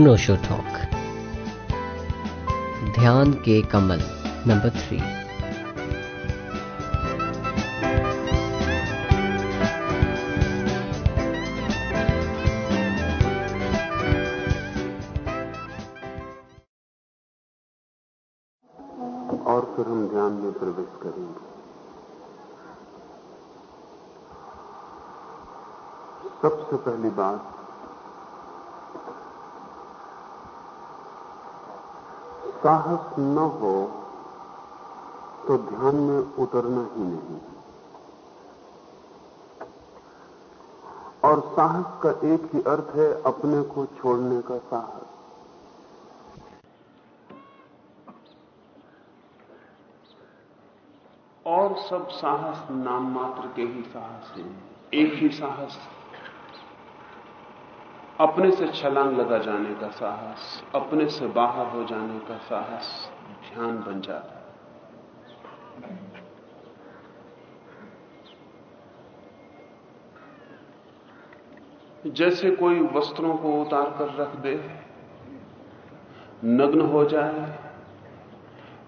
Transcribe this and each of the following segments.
अनोशो talk. ध्यान के कमल, number three और फिर हम ध्यान में प्रवेश करेंगे। सबसे पहली बात साहस न हो तो ध्यान में उतरना ही नहीं। और साहस का एक ही अर्थ है अपने को छोड़ने का साहस। और सब साहस नाम मात्र के ही साहस हैं। एक ही साहस अपने से छलांग लगा जाने का साहस, अपने से बाहर हो जाने का साहस ध्यान बन जाता है। जैसे कोई वस्त्रों को उतार कर रख दे, नग्न हो जाए,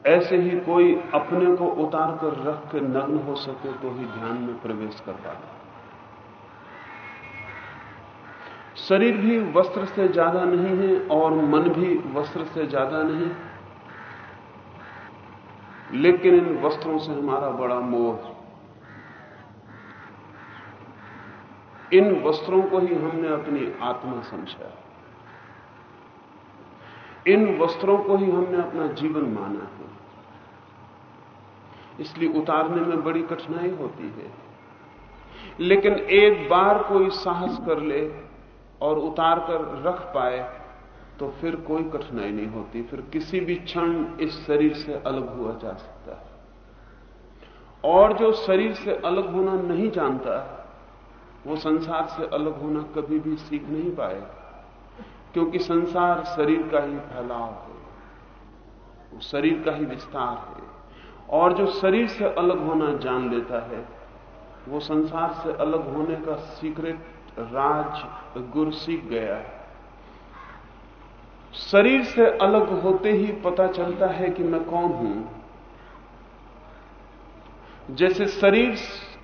ऐसे ही कोई अपने को उतार कर रख के नग्न हो सके तो ही ध्यान में प्रवेश कर पाता शरीर भी वस्त्र से ज़्यादा नहीं है और मन भी वस्त्र से ज़्यादा नहीं। लेकिन इन वस्त्रों से हमारा बड़ा मोह इन वस्त्रों को ही हमने अपनी आत्मा समझा। इन वस्त्रों को ही हमने अपना जीवन माना है। इसलिए उतारने में बड़ी कठिनाई होती है। लेकिन एक बार कोई साहस कर ले और उतार कर रख पाए तो फिर कोई कठिनाई नहीं होती। फिर किसी भी क्षण इस शरीर से अलग हुआ जा सकता है। और जो शरीर से अलग होना नहीं जानता, वो संसार से अलग होना कभी भी सीख नहीं पाएगा, क्योंकि संसार शरीर का ही फैलाव है। वो शरीर का ही विस्तार है। और जो शरीर से अलग होना जान लेता है, वो संसार से अलग होने का सीक्रेट राज गुर सीख गया है। शरीर से अलग होते ही पता चलता है कि मैं कौन हूँ। जैसे शरीर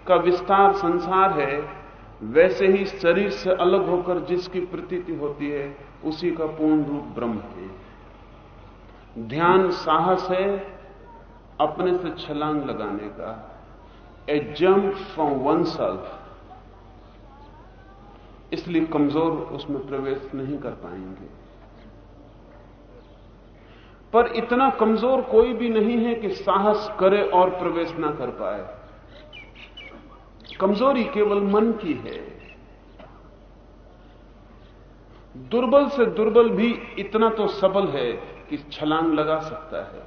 का विस्तार संसार है, वैसे ही शरीर से अलग होकर जिसकी प्रतीति होती है, उसी का पूर्ण रूप ब्रह्म है। ध्यान साहस है, अपने से छलांग लगाने का। A jump from oneself इसलिए कमज़ोर उसमें प्रवेश नहीं कर पाएँगे। पर इतना कमज़ोर कोई भी नहीं है कि साहस करे और प्रवेश ना कर पाए। कमज़ोरी केवल मन की है। दुर्बल से दुर्बल भी इतना तो सबल है कि छलांग लगा सकता है।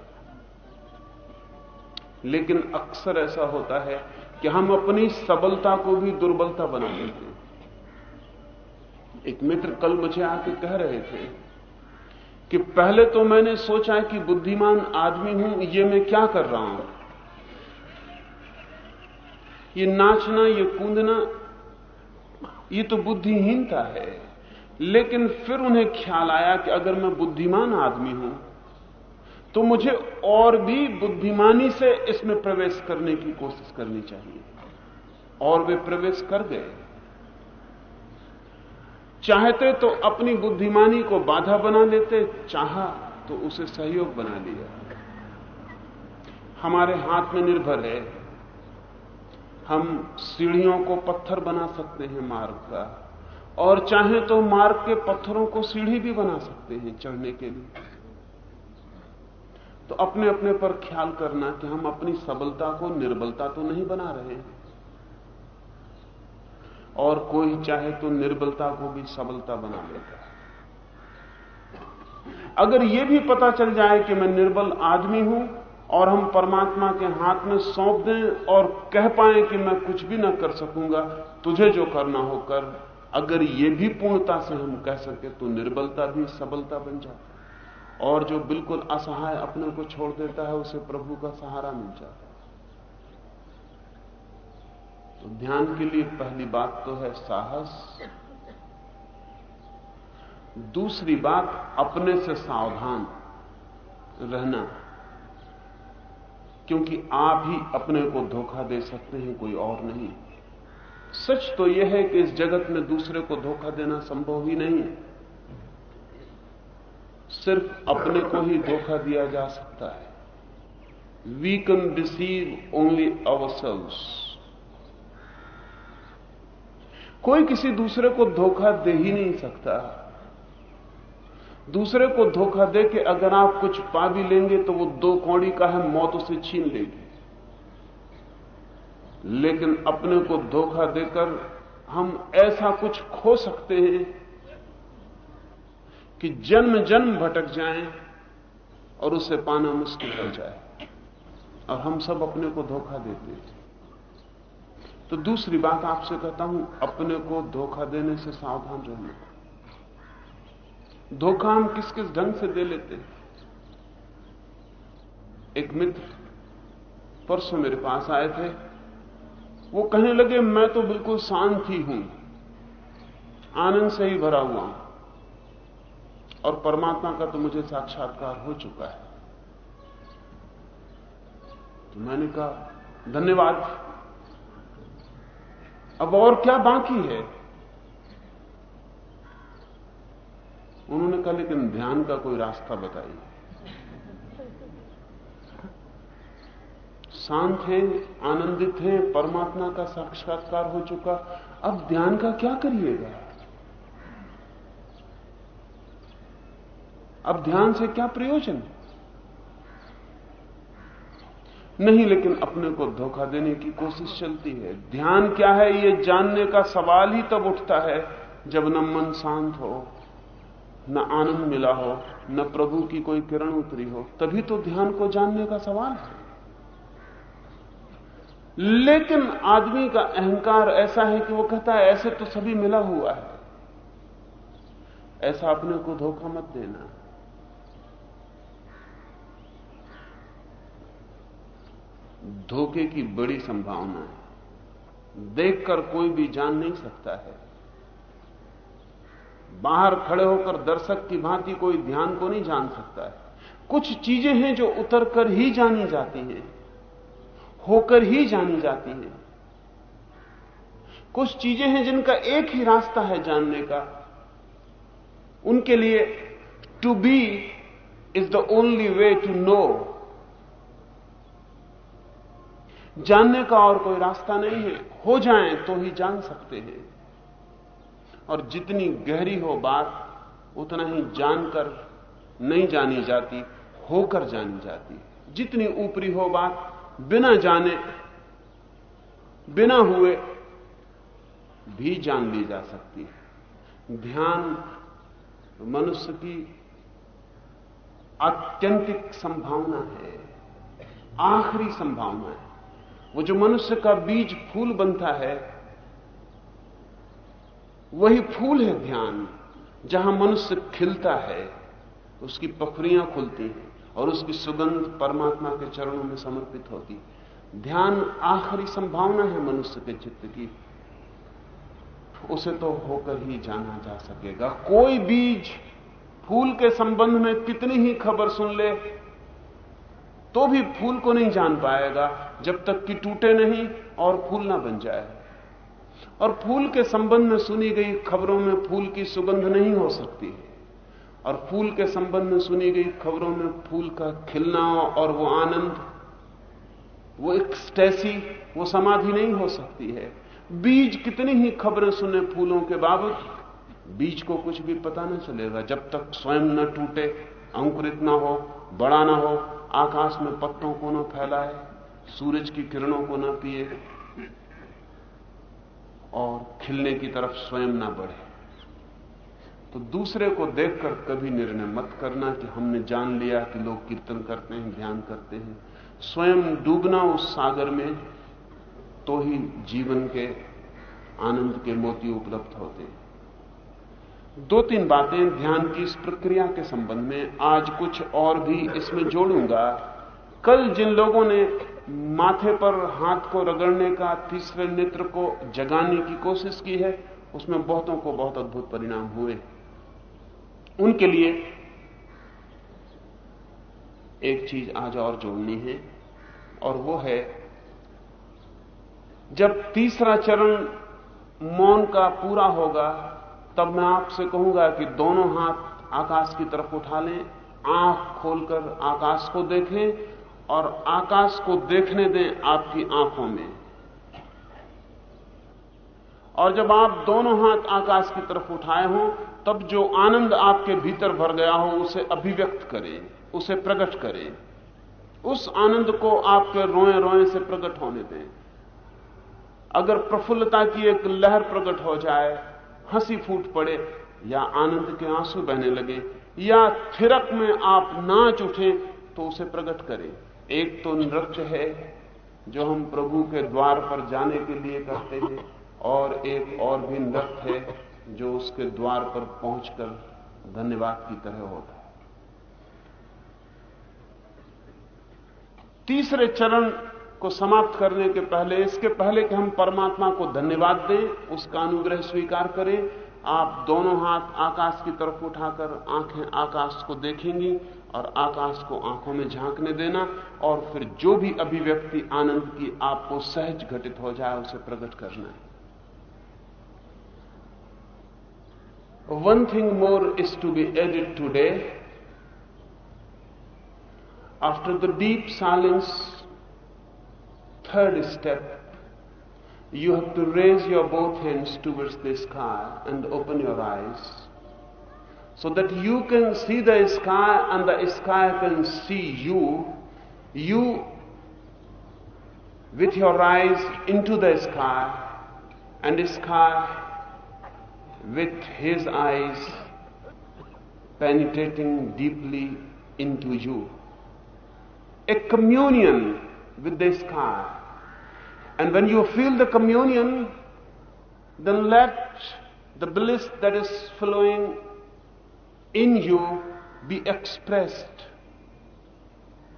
लेकिन अक्सर ऐसा होता है कि हम अपनी सबलता को भी दुर्बलता बना देते हैं। एक मित्र कल मुझे आके कह रहे थे कि पहले तो मैंने सोचा कि बुद्धिमान आदमी हूँ, ये मैं क्या कर रहा हूँ? ये नाचना, ये कूदना, ये तो बुद्धिहीनता है। लेकिन फिर उन्हें ख्याल आया कि अगर मैं बुद्धिमान आदमी हूँ तो मुझे और भी बुद्धिमानी से इसमें प्रवेश करने की कोशिश करनी चाहिए। और वे प्रवेश कर गए। चाहते तो अपनी बुद्धिमानी को बाधा बना लेते, चाहा तो उसे सहयोग बना लिया। हमारे हाथ में निर्भर है। हम सीढ़ियों को पत्थर बना सकते हैं मार्ग का, और चाहे तो मार्ग के पत्थरों को सीढ़ी भी बना सकते हैं चढ़ने के लिए। तो अपने अपने पर ख्याल करना कि हम अपनी सबलता को निर्बलता तो नहीं बना रहे हैं। और कोई चाहे तो निर्बलता को भी सबलता बना लेता है। अगर यह भी पता चल जाए कि मैं निर्बल आदमी हूँ और हम परमात्मा के हाथ में सौंप दें और कह पाए कि मैं कुछ भी ना कर सकूँगा, तुझे जो करना हो कर। अगर यह भी पूर्णता से हम कह सके तो निर्बलता भी सबलता बन जाती और जो बिल्कुल असहाय अपने को छोड़ देता है, उसे प्रभु का सहारा मिल जाता है। तो ध्यान के लिए पहली बात तो है साहस। दूसरी बात, अपने से सावधान रहना। क्योंकि आप ही अपने को धोखा दे सकते हैं, कोई और नहीं। सच तो यह है कि इस जगत में दूसरे को धोखा देना संभव ही नहीं है। सिर्फ़ अपने को ही धोखा दिया जा सकता है। We can deceive only ourselves कोई किसी दूसरे को धोखा दे ही नहीं सकता। दूसरे को धोखा दे के अगर आप कुछ पा भी लेंगे तो वो दो कौड़ी का है, मौत उसे छीन लेगी। लेकिन अपने को धोखा देकर हम ऐसा कुछ खो सकते हैं कि जन्म जन्म भटक जाएँ और उसे पाना मुश्किल हो जाए। और हम सब अपने को धोखा देते हैं। तो दूसरी बात आपसे कहता हूँ, अपने को धोखा देने से सावधान रहना। धोखा हम किस किस ढंग से दे लेते हैं? एक मित्र परसों मेरे पास आए थे। वो कहने लगे, मैं तो बिल्कुल शांत ही। हूँ आनंद से ही भरा हुआ हूँ। और परमात्मा का तो मुझे साक्षात्कार हो चुका है। तो मैंने कहा, धन्यवाद। अब और क्या बाकी है? उन्होंने कहा, लेकिन ध्यान का कोई रास्ता बताइए। शांत हैं, आनंदित हैं, परमात्मा का साक्षात्कार हो चुका। अब ध्यान का क्या करिएगा? अब ध्यान से क्या प्रयोजन? नहीं, लेकिन अपने को धोखा देने की कोशिश चलती है। ध्यान क्या है? ये जानने का सवाल ही तब उठता है जब न मन शांत हो, न आनंद मिला हो, न प्रभु की कोई किरण उतरी हो। तभी तो ध्यान को जानने का सवाल है। लेकिन आदमी का अहंकार ऐसा है कि वो कहता है, ऐसे तो सभी मिला हुआ है। ऐसा अपने को धोखा मत देना। धोखे की बड़ी संभावना है। देखकर कोई भी जान नहीं सकता है। बाहर खड़े होकर दर्शक की भांति कोई ध्यान को नहीं जान सकता है। कुछ चीज़ें हैं जो उतर कर ही जानी जाती हैं, होकर ही जानी जाती हैं। कुछ चीज़ें हैं जिनका एक ही रास्ता है जानने का। उनके लिए to be is the only way to know जानने का और कोई रास्ता नहीं है, हो जाए तो ही जान सकते हैं। और जितनी गहरी हो बात, उतना ही जानकर नहीं जानी जाती, होकर जानी जाती जितनी ऊपरी हो बात, बिना जाने, बिना हुए, भी जान ली जा सकती है। ध्यान मनुष्य की आत्यंतिक संभावना है, आखिरी संभावना है। वो जो मनुष्य का बीज फूल बनता है, वही फूल है ध्यान। जहाँ मनुष्य खिलता है, उसकी पखरियाँ खुलती हैं और उसकी सुगंध परमात्मा के चरणों में समर्पित होती ध्यान आखिरी संभावना है मनुष्य के चित्त की। उसे तो होकर ही जाना जा सकेगा। कोई बीज फूल के संबंध में कितनी ही खबर सुन ले तो भी फूल को नहीं जान पाएगा, जब तक कि टूटे नहीं और फूल ना बन जाए। और फूल के संबंध में सुनी गई खबरों में फूल की सुगंध नहीं हो सकती और फूल के संबंध में सुनी गई खबरों में फूल का खिलना और वो आनंद, वो एक्सटेसी वो समाधि नहीं हो सकती है। बीज कितनी ही खबरें सुने फूलों के बाबत, बीज को कुछ भी पता न चलेगा। जब तक स्वयं न टूटे, अंकुरित ना हो, बड़ा ना हो आकाश में पत्तों को न फैलाए, सूरज की किरणों को न पिए और खिलने की तरफ़ स्वयं ना बढ़े। तो दूसरे को देखकर कभी निर्णय मत करना कि हमने जान लिया कि लोग कीर्तन करते हैं, ध्यान करते हैं। स्वयं डूबना उस सागर में तो ही जीवन के आनंद के मोती उपलब्ध होते हैं। दो तीन बातें ध्यान की इस प्रक्रिया के संबंध में आज कुछ और भी इसमें जोड़ूँगा। कल जिन लोगों ने माथे पर हाथ को रगड़ने का, तीसरे नेत्र को जगाने की कोशिश की है, उसमें बहुतों को बहुत अद्भुत परिणाम हुए। उनके लिए एक चीज़ आज और जोड़नी है, और वो है, जब तीसरा चरण मौन का पूरा होगा तब मैं आपसे कहूँगा कि दोनों हाथ आकाश की तरफ़ उठा लें, आँख खोलकर आकाश को देखें और आकाश को देखने दें आपकी आँखों में। और जब आप दोनों हाथ आकाश की तरफ़ उठाए हों, तब जो आनंद आपके भीतर भर गया हो, उसे अभिव्यक्त करें, उसे प्रकट करें। उस आनंद को आपके रोए रोए से प्रकट होने दें। अगर प्रफुल्लता की एक लहर प्रकट हो जाए हँसी फूट पड़े या आनंद के आँसू बहने लगे या थिरक में आप नाच उठे तो उसे प्रकट करें। एक तो नृत्य है जो हम प्रभु के द्वार पर जाने के लिए करते हैं, और एक और भी नृत्य है जो उसके द्वार पर पहुंचकर धन्यवाद की तरह होता है। तीसरे चरण को समाप्त करने के पहले, इसके पहले कि हम परमात्मा को धन्यवाद दें, उसका अनुग्रह स्वीकार करें। आप दोनों हाथ आकाश की तरफ़ उठाकर आँखें आकाश को देखेंगी और आकाश को आँखों में झांकने देना और फिर जो भी अभिव्यक्ति आनंद की आपको सहज घटित हो जाए, उसे प्रकट करना है। One thing more is to be added today after the deep silence third step, you have to raise your both hands towards the sky and open your eyes so that you can see the sky and the sky can see you. You, with your eyes into the sky, and the sky with his eyes penetrating deeply into you. A communion with the sky and when you feel the communion, then let the bliss that is flowing in you be expressed.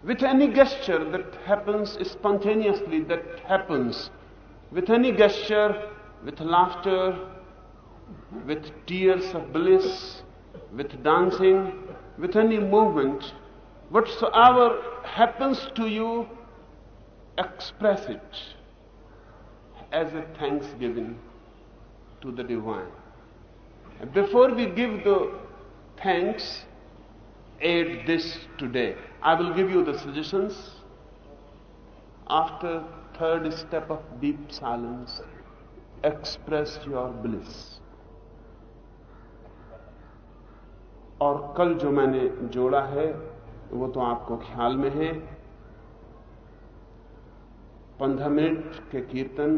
With any gesture that happens spontaneously, that happens. With any gesture, with laughter, with tears of bliss, with dancing, with any movement, whatsoever happens to you, express it as a thanksgiving to the divine. Before we give the thanks, add this today. I will give you the suggestions. After third step of deep silence, express your bliss. और कल जो मैंने जोड़ा है वो तो आपको ख्याल में है पंद्रह मिनट के कीर्तन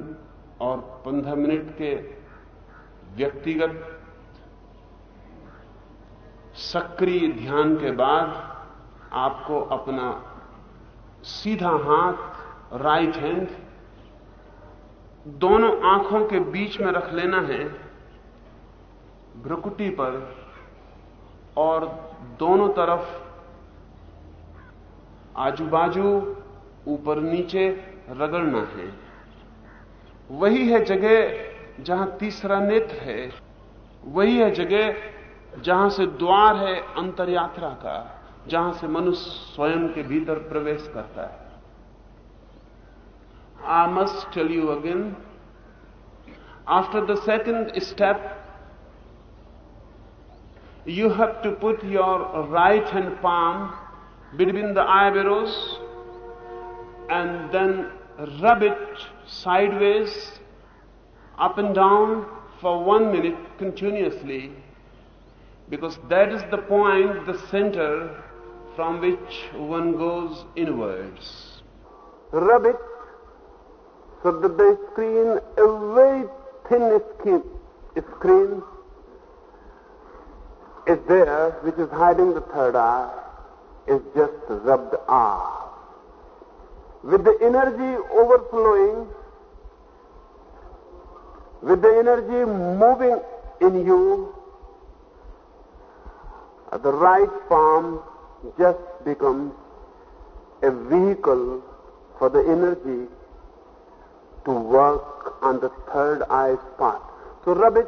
और पंद्रह मिनट के व्यक्तिगत सक्रिय ध्यान के बाद आपको अपना सीधा हाथ राइट हैंड दोनों आँखों के बीच में रख लेना है, भ्रुकुटी पर, और दोनों तरफ़ आजू बाजू ऊपर नीचे रगड़ना है। वही है जगह जहाँ तीसरा नेत्र है, वही है जगह जहाँ से द्वार है अंतर यात्रा का, जहाँ से मनुष्य स्वयं के भीतर प्रवेश करता है। I must tell you again after the second step you have to put your right hand palm between the eyebrows and then rub it sideways, up and down for one minute continuously, because that is the point, the center from which one goes inwards. Rub it so that the screen, a very thin skin, screen, is there, which is hiding the third eye, is just rubbed off with the energy overflowing, with the energy moving in you, the right palm just becomes a vehicle for the energy to work on the third eye spot. So rub it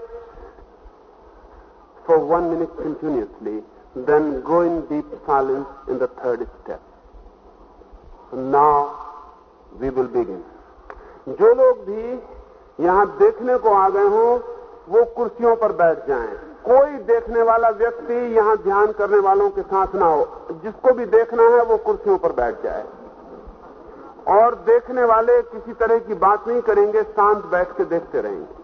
for one minute continuously, then go in deep silence in the third step. Now we will begin. जो लोग भी यहाँ देखने को आ गए हों, वो कुर्सियों पर बैठ जाएँ। कोई देखने वाला व्यक्ति यहाँ ध्यान करने वालों के साथ ना हो जिसको भी देखना है, वो कुर्सियों पर बैठ जाए और देखने वाले किसी तरह की बात नहीं करेंगे, शांत बैठ के देखते रहेंगे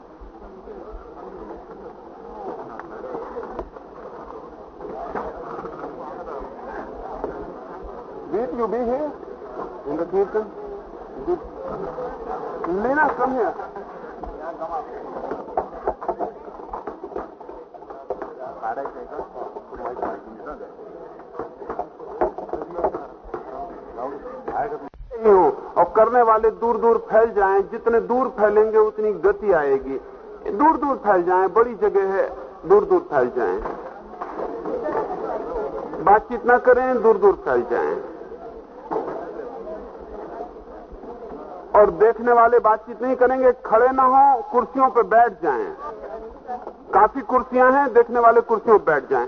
Did you, be here in the kirtan? Did... कम हो। और करने वाले दूर दूर फैल जाएँ, जितने दूर फैलेंगे उतनी गति आएगी। दूर दूर फैल जाएँ, बड़ी जगह है दूर दूर फैल जाएँ। बातचीत ना करें दूर दूर फैल जाएँ। और देखने वाले बातचीत नहीं करेंगे, खड़े ना हो, कुर्सियों पर बैठ जाएँ। काफ़ी कुर्सियाँ हैं, देखने वाले कुर्सियों पर बैठ जाएँ।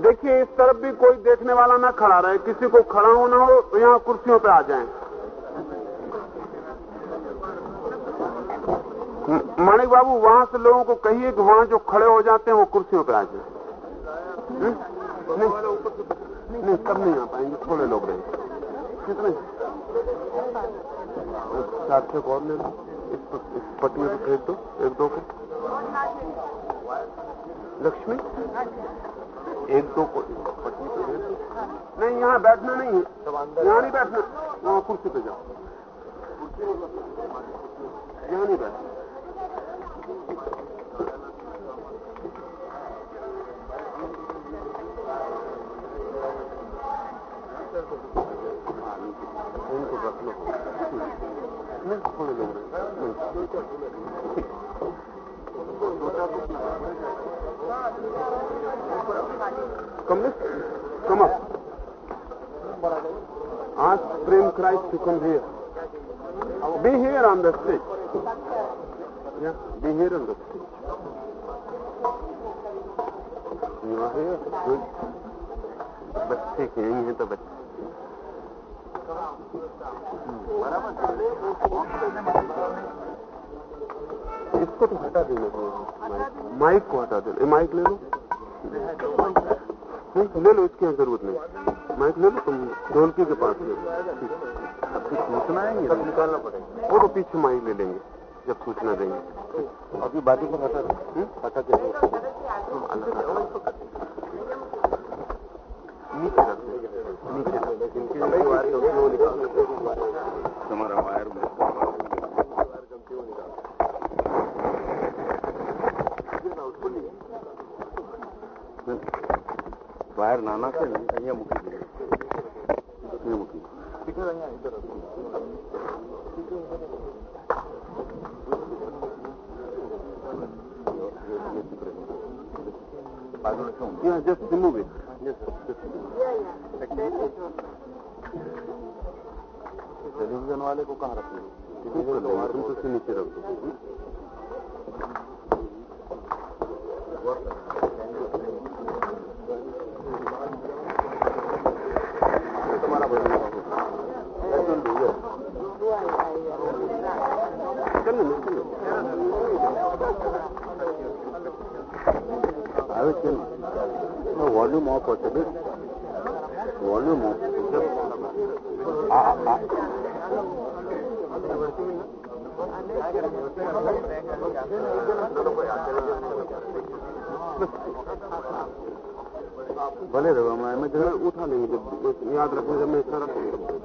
देखिए, इस तरफ़ भी कोई देखने वाला ना खड़ा रहे, किसी को खड़ा होना हो तो यहाँ कुर्सियों पे आ जाएँ। माणिक बाबू, वहाँ से लोगों को कहिए कि वहाँ जो खड़े हो जाते हैं, वो कुर्सियों पर आ जाए। नहीं नहीं सब नहीं आ पाएँगे, थोड़े लोग रहेंगे। कितने? साथियों को और ले लो। इस पट्टी में दो, एक दो को। लक्ष्मी? एक दो को पट्टी पे भेज दो। नहीं, यहाँ बैठना नहीं है। यहाँ नहीं बैठना। वहाँ कुर्सी पे जाओ। यहाँ नहीं बैठना। उनको रख लो। This, come up. Ask Prem Christ to come here. Be here on the stage. Yeah, be here on the stage. You are here? Good. बच्चे के यही है तो बच्चे इसको तो हटा देना चाहिए माइक को हटा देना। माइक ले लो। नहीं ले लो इसकी यहाँ ज़रूरत नहीं। माइक ले लो तुम ढोलकी के पास ले कुछ सूचना है सब निकालना पड़ेगा। वो तो पीछे माइक ले लेंगे जब सूचना देंगे। अभी बाकी को हटा दो हटा के नीचे रख नीचे તમારા વાયર વાયર નાના છે ને અહીંયા મૂકી દઈએ અહીંયા મૂકી Yeah, just remove it. Television वाले को कहाँ रखना तुम तो उसके नीचे रख दो। volume of possible volume of ah, ah. भले रहो मैं मैं जरा उठा लेंगे याद रखने जब मैं इतना रखूंगा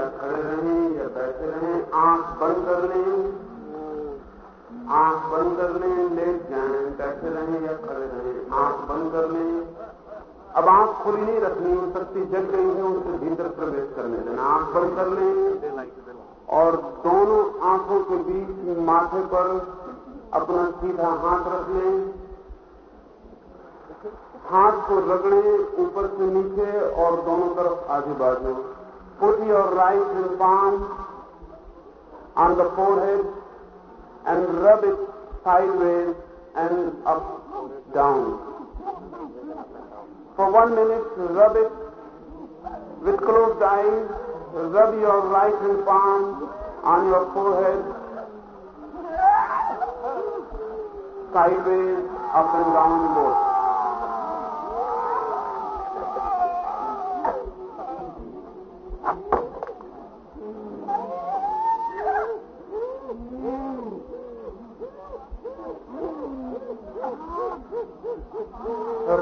या खड़े रहें या बैठे रहें, आँख बंद कर लें। आँख बंद कर लें लेट जाए बैठे रहें या खड़े रहें, आँख बंद कर लें। अब आँख खुली नहीं रखनी हो सकती जग गई है उनसे भीतर प्रवेश करने देना। आँख बंद कर लें और दोनों आँखों के बीच माथे पर अपना सीधा हाथ रख लें। हाथ को रगड़े, ऊपर से नीचे और दोनों तरफ़ आजू बाजू Put your right hand palm on the forehead and rub it sideways and up, down. For one minute, rub it with closed eyes. Rub your right hand palm on your forehead, sideways, up and down both.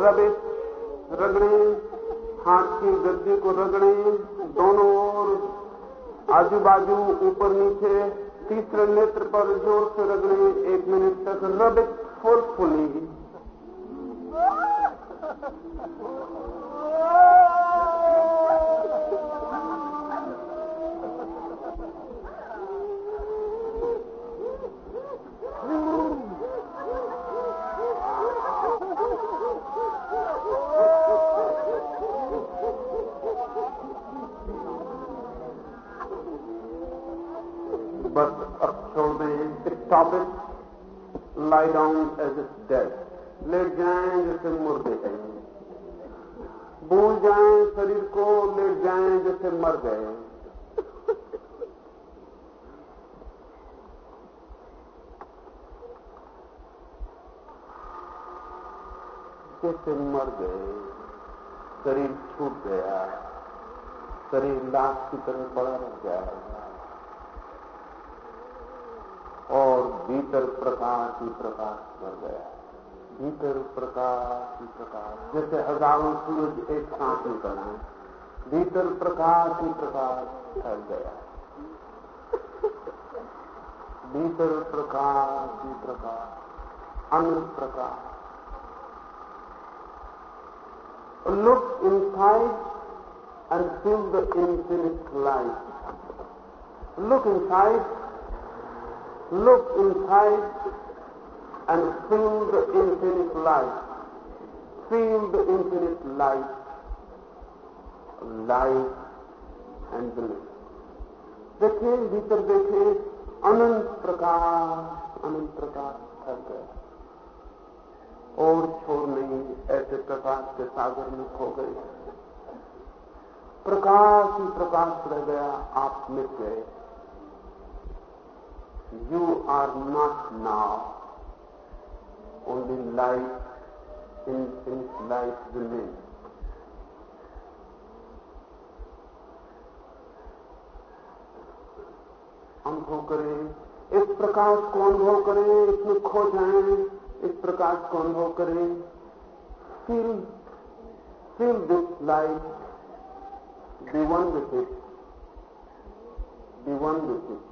रबित रगड़े, हाथ की गद्दी को रगड़े, दोनों ओर आजू बाजू ऊपर नीचे, तीसरे नेत्र पर ज़ोर से रगड़े, एक मिनट तक rub it forcefully lie down as it dead late जाएँ जैसे मुर्दे गए भूल जाएँ शरीर को, लेट जाएँ जैसे मर गए जैसे मर गए शरीर छूट गया, शरीर लाश की तरह पड़ा रह जाएगा और भीतर प्रकाश ही प्रकाश भर गया। भीतर प्रकाश ही प्रकाश। जैसे हज़ारों सूरज एक साथ निकल आए भीतर प्रकाश ही प्रकाश फैल गया। भीतर प्रकाश ही प्रकाश, अनंत प्रकाश। Look inside and feel the infinite light. Look inside look inside and feel the infinite light. Feel the infinite light, light and bliss. देखिए भीतर देखिए अनंत प्रकाश अनंत प्रकाश फैल गया और छोड़ नहीं ऐसे प्रकाश के सागर में खो गए प्रकाश ही प्रकाश रह गया आप मिट गए you are not now. Only light, infinite light remains. अनुभव करें। इस प्रकाश को अनुभव करें इसमें खो जाएँ। इस प्रकाश को अनुभव करें। Feel feel this life be one with it be one with it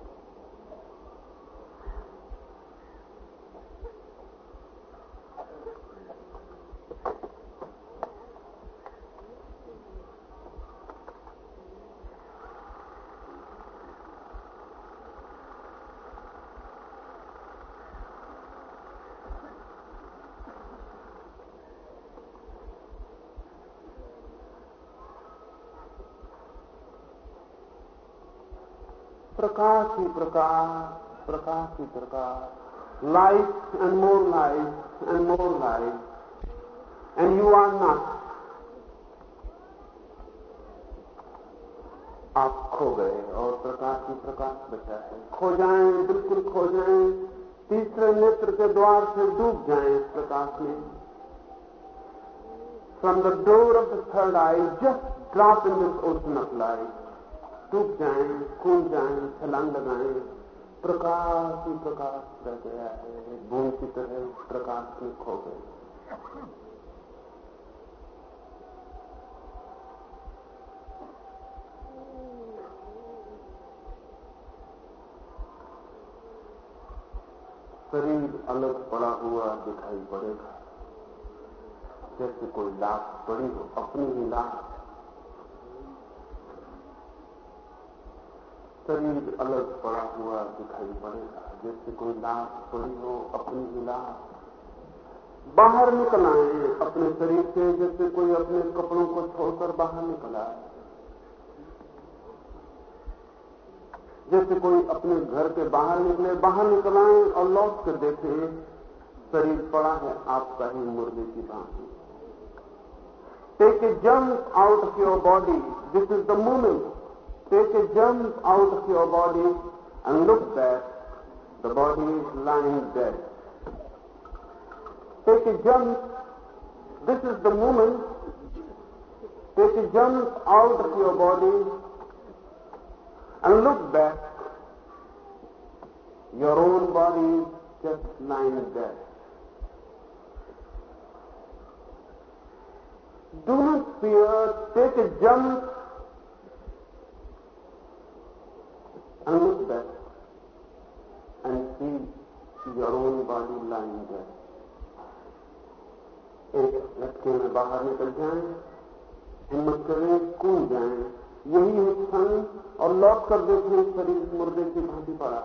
प्रकाश ही प्रकाश प्रकाश ही प्रकाश। Light and more light and more light and you are not आप खो गए और प्रकाश ही प्रकाश बचा है। खो जाएँ, बिल्कुल खो जाएँ। तीसरे नेत्र के द्वार से डूब जाएँ प्रकाश में। From the door of the third I just drop in this ocean of light टूट जाए, खून जाए, छलांग लगाए, प्रकाश ही प्रकाश रह गया है, भूमि की तरह उस प्रकाश में खो गए। शरीर अलग पड़ा हुआ दिखाई पड़ेगा। जैसे कोई लाश पड़ी हो, अपनी ही लाश शरीर अलग पड़ा हुआ दिखाई पड़ेगा। जैसे कोई लाश पड़ी हो अपनी ही लाश बाहर निकल आए अपने शरीर से, जैसे कोई अपने कपड़ों को छोड़कर बाहर निकल आए। जैसे कोई अपने घर के बाहर निकले, बाहर निकल आए और लौट कर देखे, शरीर पड़ा है आपका ही मुर्गे की भांति take a jump out of your body this is the moment Take a jump out of your body and look back. The body is lying dead. Take a jump. This is the moment. Take a jump out of your body and look back. Your own body just lying dead. Do not fear, take a jump निकल जाए, हिम्मत करें, कूद जाए। यही उत्साह और लौट कर देखें शरीर मुर्दे की भांति पड़ा।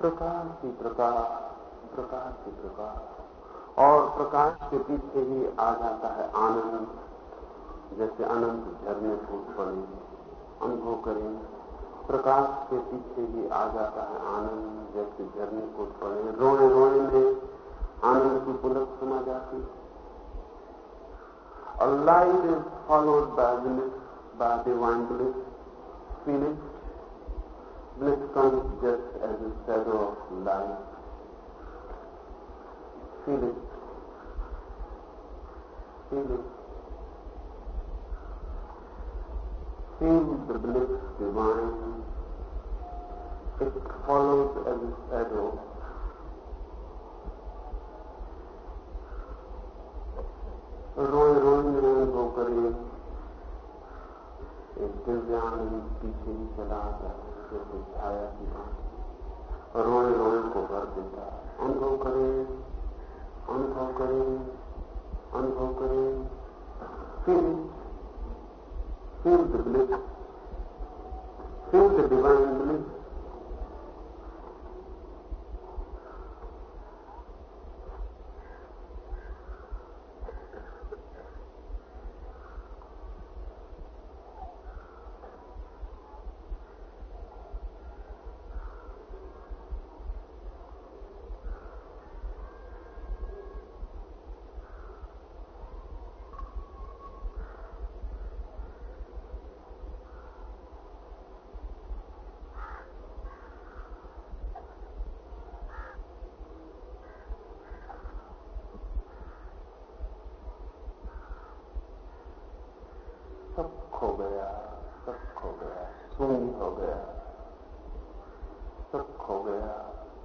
प्रकाश ही प्रकाश प्रकाश ही प्रकाश और प्रकाश के पीछे ही आ जाता है आनंद। जैसे अनंत झरने फूट पड़े अनुभव करें। प्रकाश के पीछे ही आ जाता है आनंद जैसे झरने फूट पड़े। रोए रोए में आनंद की पुलक सुना जाती। A light is followed by bliss, by divine bliss comes just as a shadow of light. Feel it. Feel it. Feel the bliss divine. It follows as a shadow. रोए रोए में अनुभव करें एक दिव्यांग पीछे चला आता है जैसे छाया की बात रोए रोए को भर देता अनुभव करें अनुभव करें अनुभव करें। फिर फिर the feel the divine bliss सब खो गया सब खो गया शून्य हो गया सब खो गया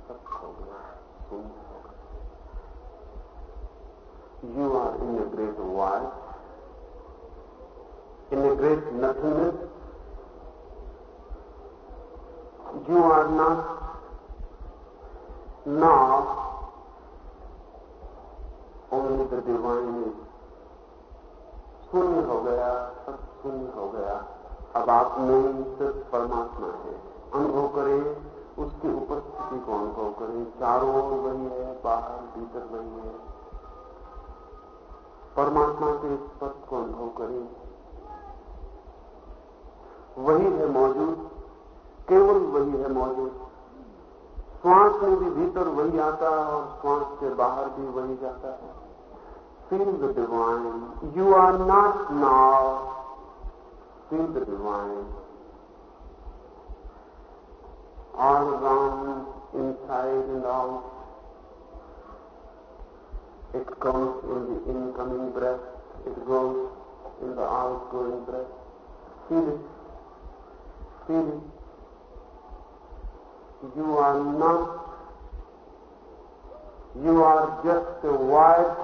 सब खो गया शून्य हो गया you are in a great wide in a great nothingness you are not now only the divine is शून्य हो गया सब शून्य हो गया अब आप में सिर्फ़ परमात्मा है अनुभव करें उसकी उपस्थिति करें चारों ओर वही है बाहर भीतर वही है परमात्मा के स्पर्श को अनुभव करें वही है मौजूद, केवल वही है मौजूद। श्वास में भी भीतर वही आता है और श्वास से बाहर भी वही जाता है। Feel the divine you are not now feel the divine all round inside and out it comes in the incoming breath it goes in the outgoing breath feel Feel it. You are not. You are just a white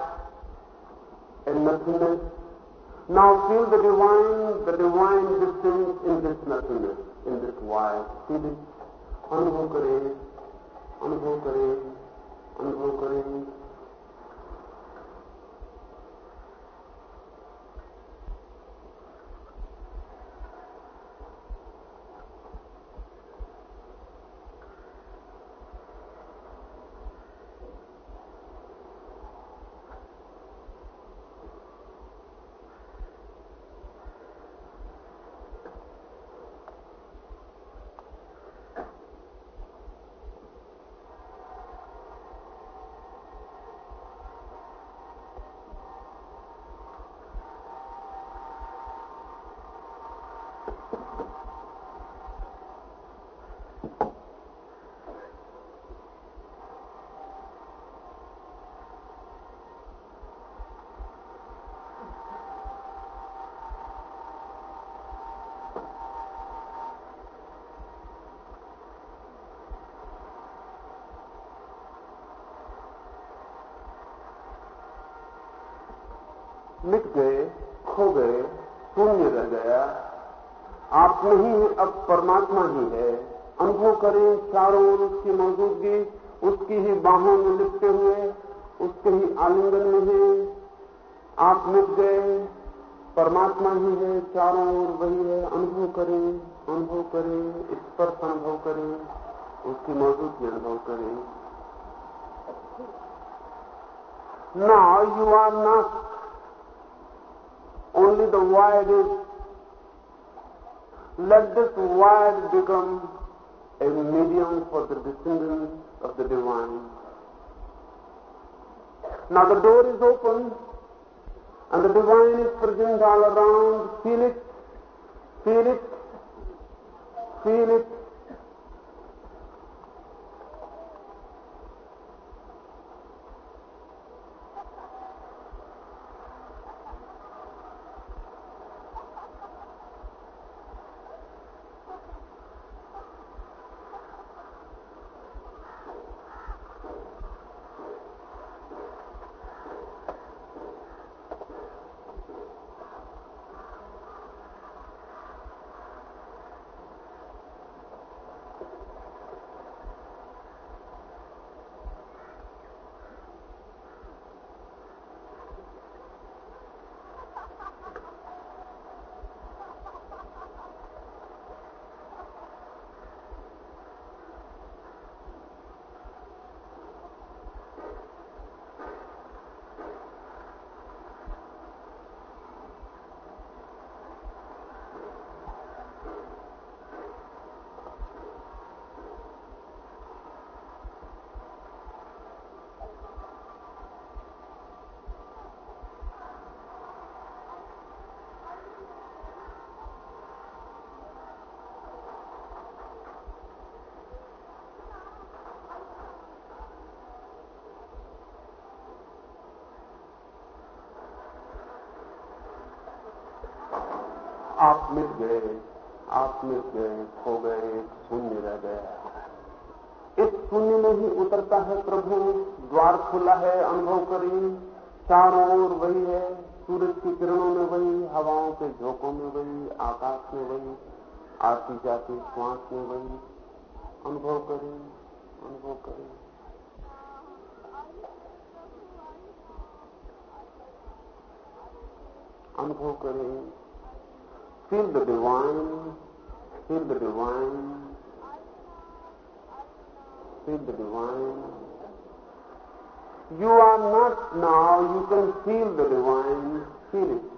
and nothingness. Now feel the divine, the divine distance in this nothingness, in this void. Feel it. अनुभव करें अनुभव करें अनुभव करें नहीं है अब परमात्मा ही है। अनुभव करें चारों ओर उसकी मौजूदगी, उसकी ही बाहों में लिपटे हुए, उसके ही आलिंगन में है। आप मिट गए, परमात्मा ही है, चारों ओर वही है। अनुभव करें अनुभव करें स्पर्श अनुभव करें, उसकी मौजूदगी अनुभव करें। ना you are not only the word is. Let this word become a medium for the descendants of the divine. Now the door is open and the divine is present all around. Feel it, feel it, feel it. आप मिट गए, आप मिट गए, खो गए शून्य रह गया इस शून्य में ही उतरता है प्रभु, द्वार खुला है अनुभव करिए चारों ओर वही है, सूरज की किरणों में वही, हवाओं के झोंकों में वही, आकाश में वही, आती जाती श्वास में वही। अनुभव करें अनुभव करें। अनुभव करें। Feel the divine, feel the divine, feel the divine. You are not now, you can feel the divine, feel it.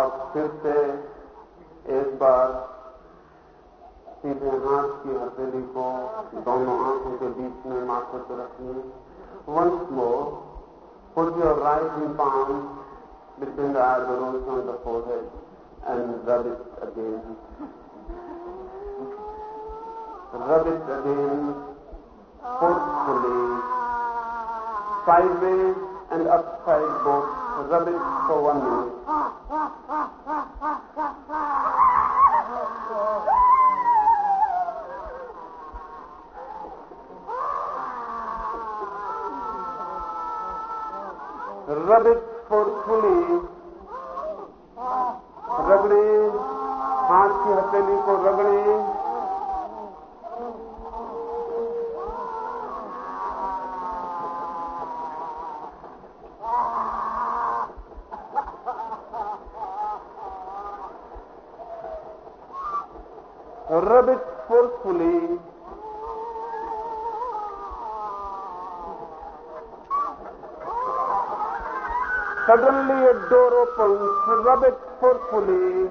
अब फिर से एक बार सीधे हाथ की हथेली को दोनों आँखों के बीच में माथे पर रखिए once more put your right in palm between the eyebrows on the forehead and rub it again. Rub it again forcefully, sideways and upside both. Rub it for one minute. Rub forcefully. रगड़े हाथ की हथेली को रगड़े Rub it forcefully. Suddenly a door opens, rub it forcefully.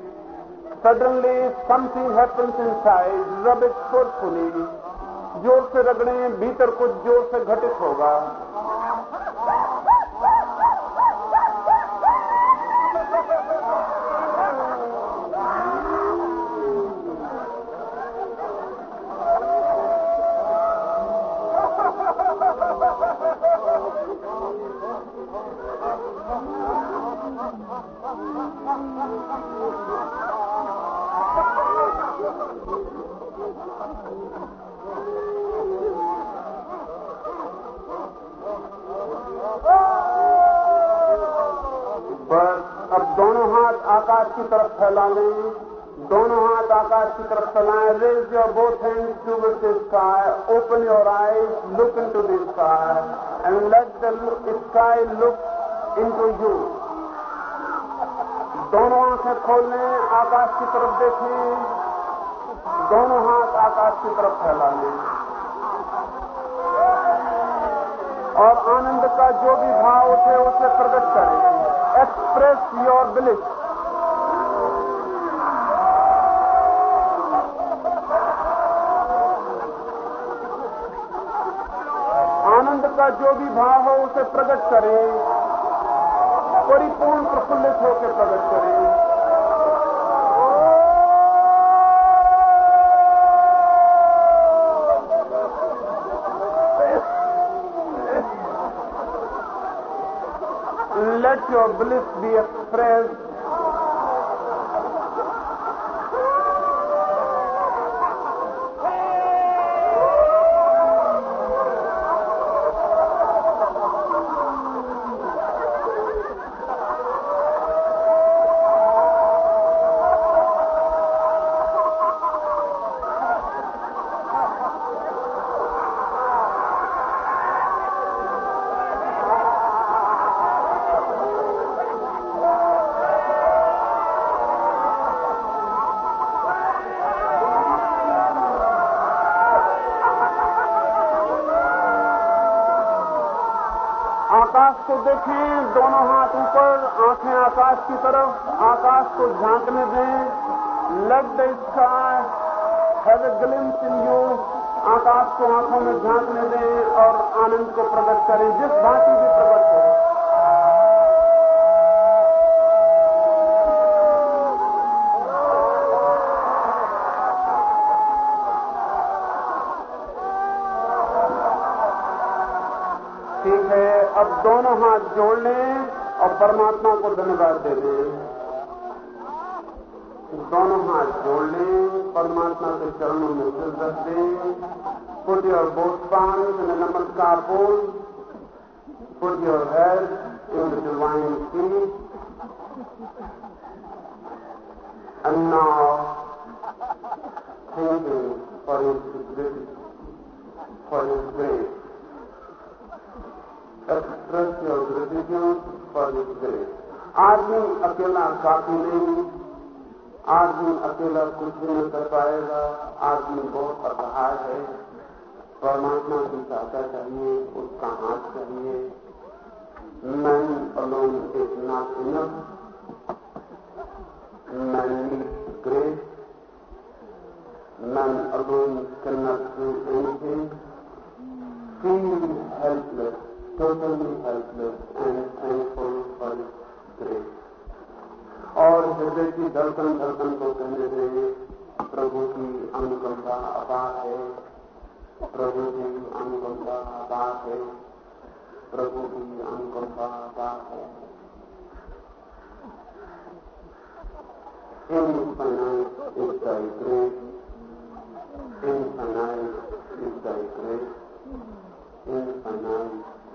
Suddenly something happens inside, rub it forcefully. ज़ोर से रगड़े भीतर कुछ ज़ोर से घटित होगा की तरफ़ देखें, दोनों हाथ आकाश की तरफ़ फैला लें और आनंद का जो भी भाव उठे, उसे प्रकट करें। एक्सप्रेस योर ब्लिस आनंद का जो भी भाव हो, उसे प्रकट करें। परिपूर्ण प्रफुल्लित होकर प्रकट करें। Your bliss be expressed को देखें दोनों हाथ ऊपर, आँखें आकाश की तरफ़, आकाश को झांकने दें। Let the sky have a glimpse in you आकाश को आँखों में झांकने दें और आनंद को प्रकट करें। जिस भांति भी प्रकट दोनों हाथ जोड़ लें और परमात्मा को धन्यवाद दे दें। दोनों हाथ जोड़ लें, परमात्मा के चरणों में सिर रख दें। कुटी और बोस्पान नमन नमस्कार पुल कुटी और हेल्थ इन दिलवाइन की अन्ना, thank you for is for is express your gratitude for His grace. आदमी अकेला काफ़ी नहीं, आदमी अकेला कुछ भी नहीं कर पाएगा, आदमी बहुत असहाय है। परमात्मा की सहायता चाहिए, उसका हाथ चाहिए। Man alone is not enough man grace man alone can not feel helpless totally helpless and thankful for break और हृदय की दर्शन दर्शन को कहने से प्रभु की अनुकंपा अपार है। प्रभु की अनुकंपा अपार है। प्रभु की अनुकंपा अपार है। इन फनाई इसाई ग्रेट इन फनाई इसाई ग्रेट इन फनाई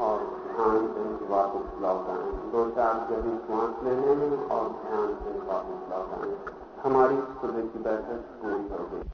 और ध्यान से वापस लौट आए दो चार गहरी सांस ले लें और ध्यान से वापस लौट आए हमारी सुबह की बैठक पूरी हो गई।